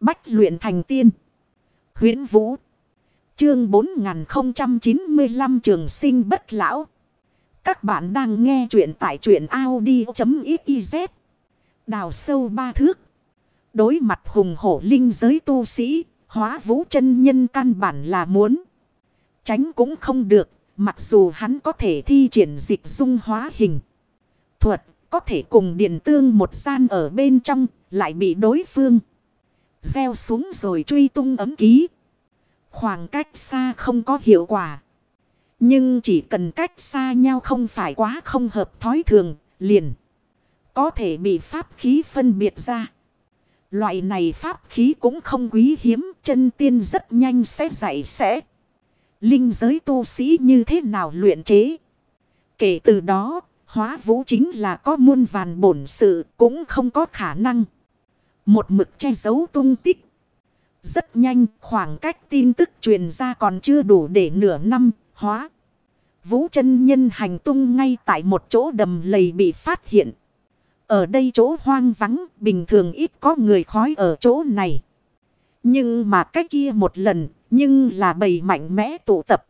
Bách luyện thành tiên. huyễn Vũ. Chương 4095 trường sinh bất lão. Các bạn đang nghe truyện tại truyện Audi.xyz. Đào sâu ba thước. Đối mặt hùng hổ linh giới tu sĩ. Hóa vũ chân nhân căn bản là muốn. Tránh cũng không được. Mặc dù hắn có thể thi triển dịch dung hóa hình. Thuật, có thể cùng điện tương một gian ở bên trong. Lại bị đối phương. Gieo xuống rồi truy tung ấm ký. Khoảng cách xa không có hiệu quả. Nhưng chỉ cần cách xa nhau không phải quá không hợp thói thường, liền. Có thể bị pháp khí phân biệt ra. Loại này pháp khí cũng không quý hiếm, chân tiên rất nhanh sẽ dạy sẽ. Linh giới tu sĩ như thế nào luyện chế. Kể từ đó, hóa vũ chính là có muôn vàn bổn sự cũng không có khả năng. Một mực che giấu tung tích. Rất nhanh, khoảng cách tin tức truyền ra còn chưa đủ để nửa năm hóa. Vũ chân nhân hành tung ngay tại một chỗ đầm lầy bị phát hiện. Ở đây chỗ hoang vắng, bình thường ít có người khói ở chỗ này. Nhưng mà cái kia một lần, nhưng là bầy mạnh mẽ tụ tập.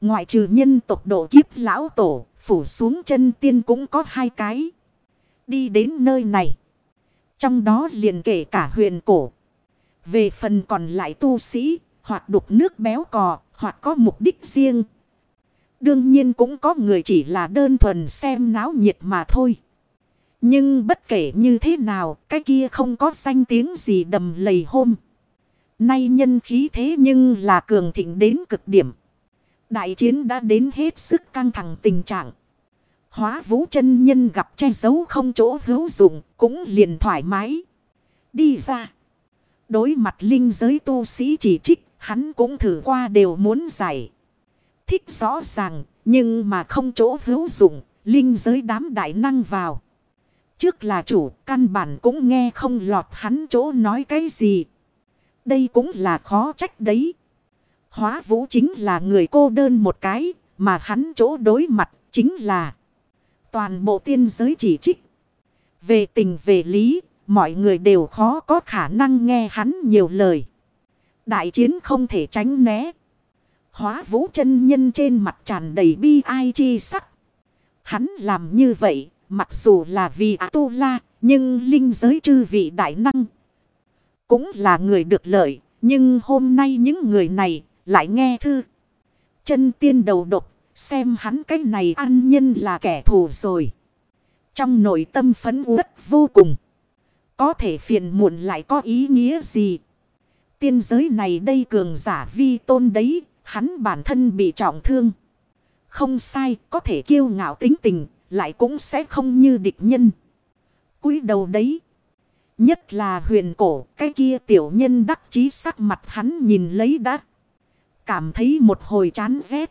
Ngoại trừ nhân tộc độ kiếp lão tổ, phủ xuống chân tiên cũng có hai cái. Đi đến nơi này. Trong đó liền kể cả huyền cổ. Về phần còn lại tu sĩ, hoặc đục nước béo cò, hoặc có mục đích riêng. Đương nhiên cũng có người chỉ là đơn thuần xem náo nhiệt mà thôi. Nhưng bất kể như thế nào, cái kia không có danh tiếng gì đầm lầy hôm. Nay nhân khí thế nhưng là cường thịnh đến cực điểm. Đại chiến đã đến hết sức căng thẳng tình trạng. Hóa vũ chân nhân gặp che giấu không chỗ hữu dụng, cũng liền thoải mái. Đi ra. Đối mặt linh giới tu sĩ chỉ trích, hắn cũng thử qua đều muốn giải. Thích rõ ràng, nhưng mà không chỗ hữu dụng, linh giới đám đại năng vào. Trước là chủ, căn bản cũng nghe không lọt hắn chỗ nói cái gì. Đây cũng là khó trách đấy. Hóa vũ chính là người cô đơn một cái, mà hắn chỗ đối mặt chính là toàn bộ tiên giới chỉ trích. Về tình về lý, mọi người đều khó có khả năng nghe hắn nhiều lời. Đại chiến không thể tránh né. Hóa vũ chân nhân trên mặt tràn đầy bi ai chi sắc. Hắn làm như vậy, mặc dù là vì tu la nhưng linh giới chư vị đại năng. Cũng là người được lợi, nhưng hôm nay những người này lại nghe thư. Chân tiên đầu độc Xem hắn cái này ăn nhân là kẻ thù rồi. Trong nội tâm phấn uất vô cùng. Có thể phiền muộn lại có ý nghĩa gì? Tiên giới này đây cường giả vi tôn đấy. Hắn bản thân bị trọng thương. Không sai, có thể kiêu ngạo tính tình. Lại cũng sẽ không như địch nhân. cúi đầu đấy. Nhất là huyền cổ. Cái kia tiểu nhân đắc chí sắc mặt hắn nhìn lấy đã. Cảm thấy một hồi chán ghét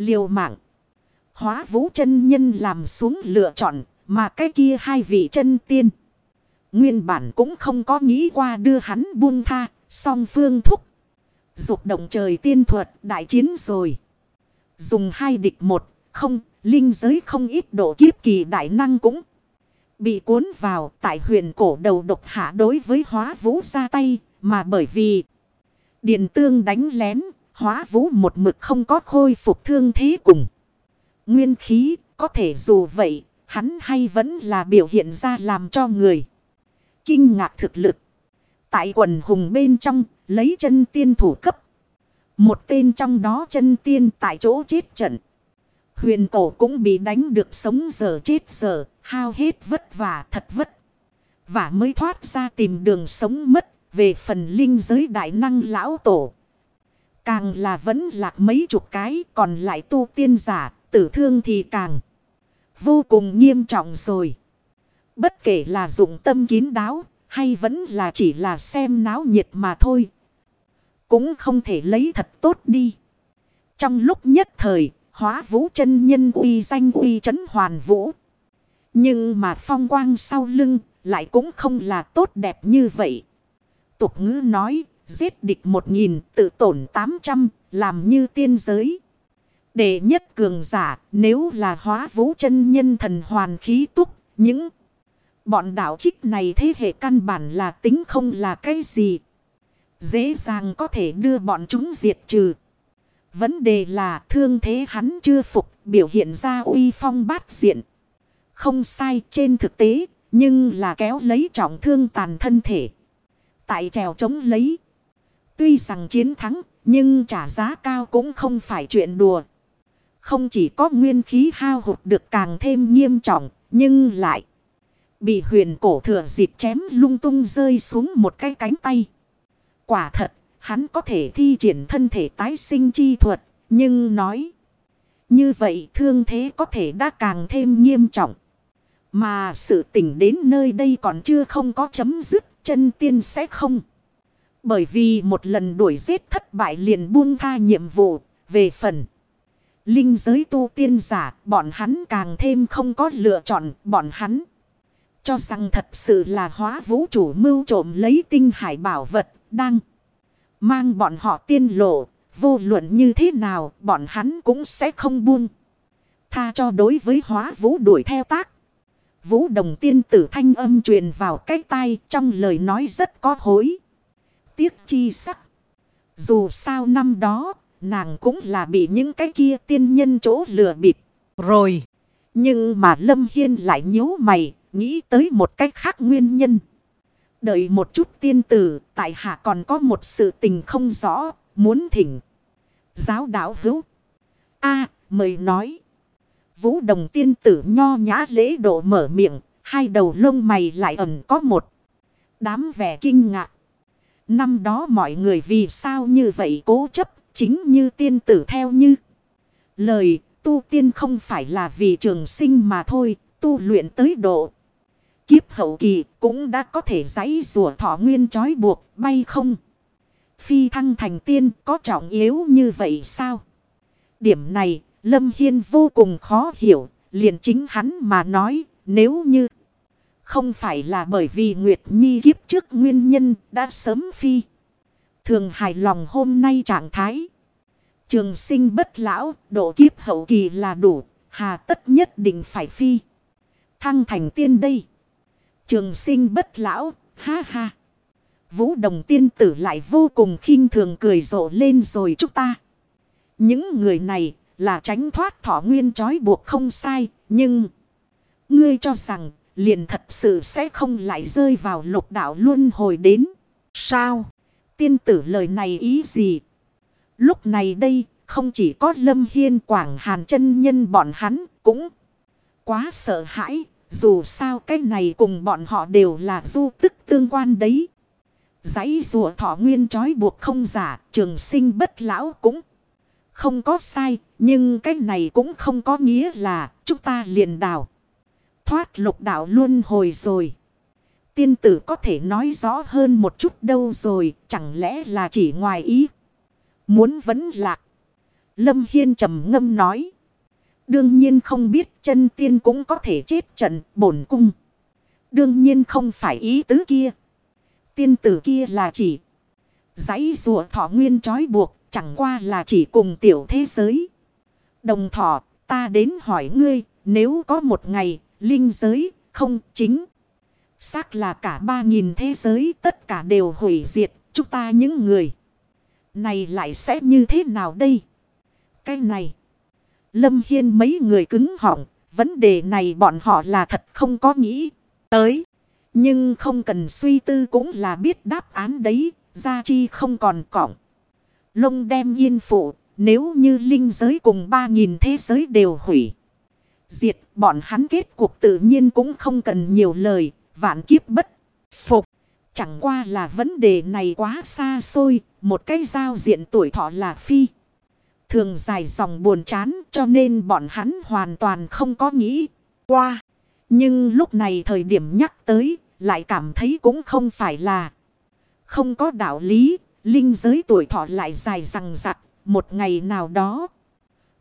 liều mạng. Hóa vũ chân nhân làm xuống lựa chọn, mà cái kia hai vị chân tiên. Nguyên bản cũng không có nghĩ qua đưa hắn buông tha, song phương thúc. Dục động trời tiên thuật đại chiến rồi. Dùng hai địch một, không, linh giới không ít độ kiếp kỳ đại năng cũng bị cuốn vào tại huyền cổ đầu độc hạ đối với hóa vũ ra tay, mà bởi vì điện tương đánh lén Hóa vũ một mực không có khôi phục thương thế cùng. Nguyên khí, có thể dù vậy, hắn hay vẫn là biểu hiện ra làm cho người. Kinh ngạc thực lực. Tại quần hùng bên trong, lấy chân tiên thủ cấp. Một tên trong đó chân tiên tại chỗ chết trận. Huyền cổ cũng bị đánh được sống giờ chết giờ. Hao hết vất vả thật vất. Và mới thoát ra tìm đường sống mất. Về phần linh giới đại năng lão tổ. Càng là vẫn lạc mấy chục cái còn lại tu tiên giả, tử thương thì càng vô cùng nghiêm trọng rồi. Bất kể là dụng tâm kín đáo hay vẫn là chỉ là xem náo nhiệt mà thôi. Cũng không thể lấy thật tốt đi. Trong lúc nhất thời, hóa vũ chân nhân uy danh uy trấn hoàn vũ. Nhưng mà phong quang sau lưng lại cũng không là tốt đẹp như vậy. Tục ngữ nói Giết địch một nghìn, tự tổn tám trăm, làm như tiên giới. Đệ nhất cường giả, nếu là hóa vũ chân nhân thần hoàn khí túc, những Bọn đạo trích này thế hệ căn bản là tính không là cái gì. Dễ dàng có thể đưa bọn chúng diệt trừ. Vấn đề là thương thế hắn chưa phục, biểu hiện ra uy phong bát diện. Không sai trên thực tế, nhưng là kéo lấy trọng thương tàn thân thể. Tại trèo chống lấy. Tuy rằng chiến thắng nhưng trả giá cao cũng không phải chuyện đùa. Không chỉ có nguyên khí hao hụt được càng thêm nghiêm trọng nhưng lại bị huyền cổ thừa dịp chém lung tung rơi xuống một cái cánh tay. Quả thật, hắn có thể thi triển thân thể tái sinh chi thuật, nhưng nói như vậy thương thế có thể đã càng thêm nghiêm trọng. Mà sự tỉnh đến nơi đây còn chưa không có chấm dứt, chân tiên sẽ không. Bởi vì một lần đuổi giết thất bại liền buông tha nhiệm vụ, về phần. Linh giới tu tiên giả, bọn hắn càng thêm không có lựa chọn, bọn hắn. Cho rằng thật sự là hóa vũ chủ mưu trộm lấy tinh hải bảo vật, đang mang bọn họ tiên lộ, vô luận như thế nào, bọn hắn cũng sẽ không buông. Tha cho đối với hóa vũ đuổi theo tác. Vũ đồng tiên tử thanh âm truyền vào cái tai trong lời nói rất có hối. Tiếc chi sắc. Dù sao năm đó, nàng cũng là bị những cái kia tiên nhân chỗ lừa bịp. Rồi. Nhưng mà Lâm Hiên lại nhíu mày, nghĩ tới một cách khác nguyên nhân. Đợi một chút tiên tử, tại hạ còn có một sự tình không rõ, muốn thỉnh. Giáo đạo hữu. a mời nói. Vũ đồng tiên tử nho nhã lễ độ mở miệng, hai đầu lông mày lại ẩn có một. Đám vẻ kinh ngạc. Năm đó mọi người vì sao như vậy cố chấp, chính như tiên tử theo như. Lời, tu tiên không phải là vì trường sinh mà thôi, tu luyện tới độ. Kiếp hậu kỳ cũng đã có thể giấy rùa thọ nguyên trói buộc, bay không. Phi thăng thành tiên có trọng yếu như vậy sao? Điểm này Lâm Hiên vô cùng khó hiểu, liền chính hắn mà nói, nếu như không phải là bởi vì Nguyệt Nhi kiếp trước nguyên nhân đã sớm phi. Thường hài lòng hôm nay trạng thái. Trường sinh bất lão, độ kiếp hậu kỳ là đủ, hà tất nhất định phải phi. Thăng thành tiên đây. Trường sinh bất lão, ha ha. Vũ đồng tiên tử lại vô cùng khinh thường cười rộ lên rồi chúng ta. Những người này là tránh thoát thọ nguyên trói buộc không sai, nhưng... Ngươi cho rằng liền thật sự sẽ không lại rơi vào lục đạo luân hồi đến. Sao? Tiên tử lời này ý gì? Lúc này đây, không chỉ có Lâm Hiên Quảng Hàn chân nhân bọn hắn, cũng quá sợ hãi. Dù sao cái này cùng bọn họ đều là du tức tương quan đấy. Giấy rùa thọ nguyên trói buộc không giả, trường sinh bất lão cũng không có sai, nhưng cái này cũng không có nghĩa là chúng ta liền đào. Thoát lục đạo luôn hồi rồi. Tiên tử có thể nói rõ hơn một chút đâu rồi, chẳng lẽ là chỉ ngoài ý. Muốn vấn lạc. Lâm Hiên trầm ngâm nói. Đương nhiên không biết chân tiên cũng có thể chết trận bổn cung. Đương nhiên không phải ý tứ kia. Tiên tử kia là chỉ. Giấy rùa thọ nguyên trói buộc chẳng qua là chỉ cùng tiểu thế giới. Đồng thọ ta đến hỏi ngươi nếu có một ngày linh giới, không chính. Xác là cả ba nghìn thế giới, tất cả đều hủy diệt, chúng ta những người. Này lại sẽ như thế nào đây? Cái này. Lâm Hiên mấy người cứng họng. Vấn đề này bọn họ là thật không có nghĩ. Tới. Nhưng không cần suy tư cũng là biết đáp án đấy. Gia chi không còn cỏng. Lông đem yên phụ. Nếu như linh giới cùng ba nghìn thế giới đều hủy. Diệt, bọn hắn kết cuộc tự nhiên cũng không cần nhiều lời. Vạn kiếp bất phục. Chẳng qua là vấn đề này quá xa xôi. Một cái giao diện tuổi thọ là phi thường dài dòng buồn chán, cho nên bọn hắn hoàn toàn không có nghĩ qua. Nhưng lúc này thời điểm nhắc tới, lại cảm thấy cũng không phải là không có đạo lý. Linh giới tuổi thọ lại dài rằng rặc một ngày nào đó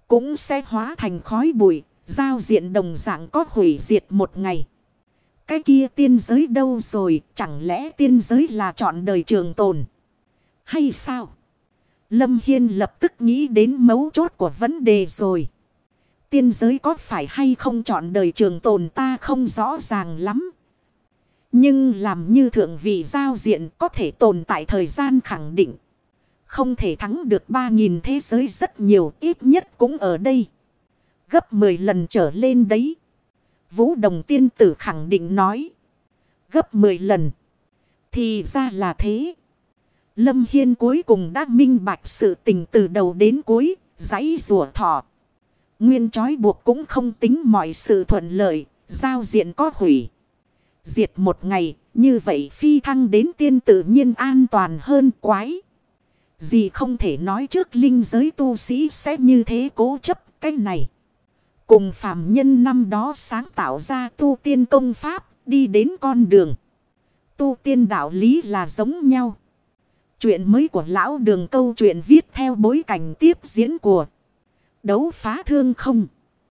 cũng sẽ hóa thành khói bụi. Giao diện đồng dạng có hủy diệt một ngày. Cái kia tiên giới đâu rồi chẳng lẽ tiên giới là chọn đời trường tồn hay sao? Lâm Hiên lập tức nghĩ đến mấu chốt của vấn đề rồi. Tiên giới có phải hay không chọn đời trường tồn ta không rõ ràng lắm. Nhưng làm như thượng vị giao diện có thể tồn tại thời gian khẳng định. Không thể thắng được 3.000 thế giới rất nhiều, ít nhất cũng ở đây. Gấp 10 lần trở lên đấy. Vũ đồng tiên tử khẳng định nói. Gấp 10 lần. Thì ra là thế. Lâm Hiên cuối cùng đã minh bạch sự tình từ đầu đến cuối. Giấy rùa thọ. Nguyên trói buộc cũng không tính mọi sự thuận lợi. Giao diện có hủy. Diệt một ngày. Như vậy phi thăng đến tiên tự nhiên an toàn hơn quái. Gì không thể nói trước linh giới tu sĩ sẽ như thế cố chấp, cái này. Cùng phàm nhân năm đó sáng tạo ra tu tiên công pháp, đi đến con đường. Tu tiên đạo lý là giống nhau. Chuyện mới của lão đường câu chuyện viết theo bối cảnh tiếp diễn của đấu phá thương không.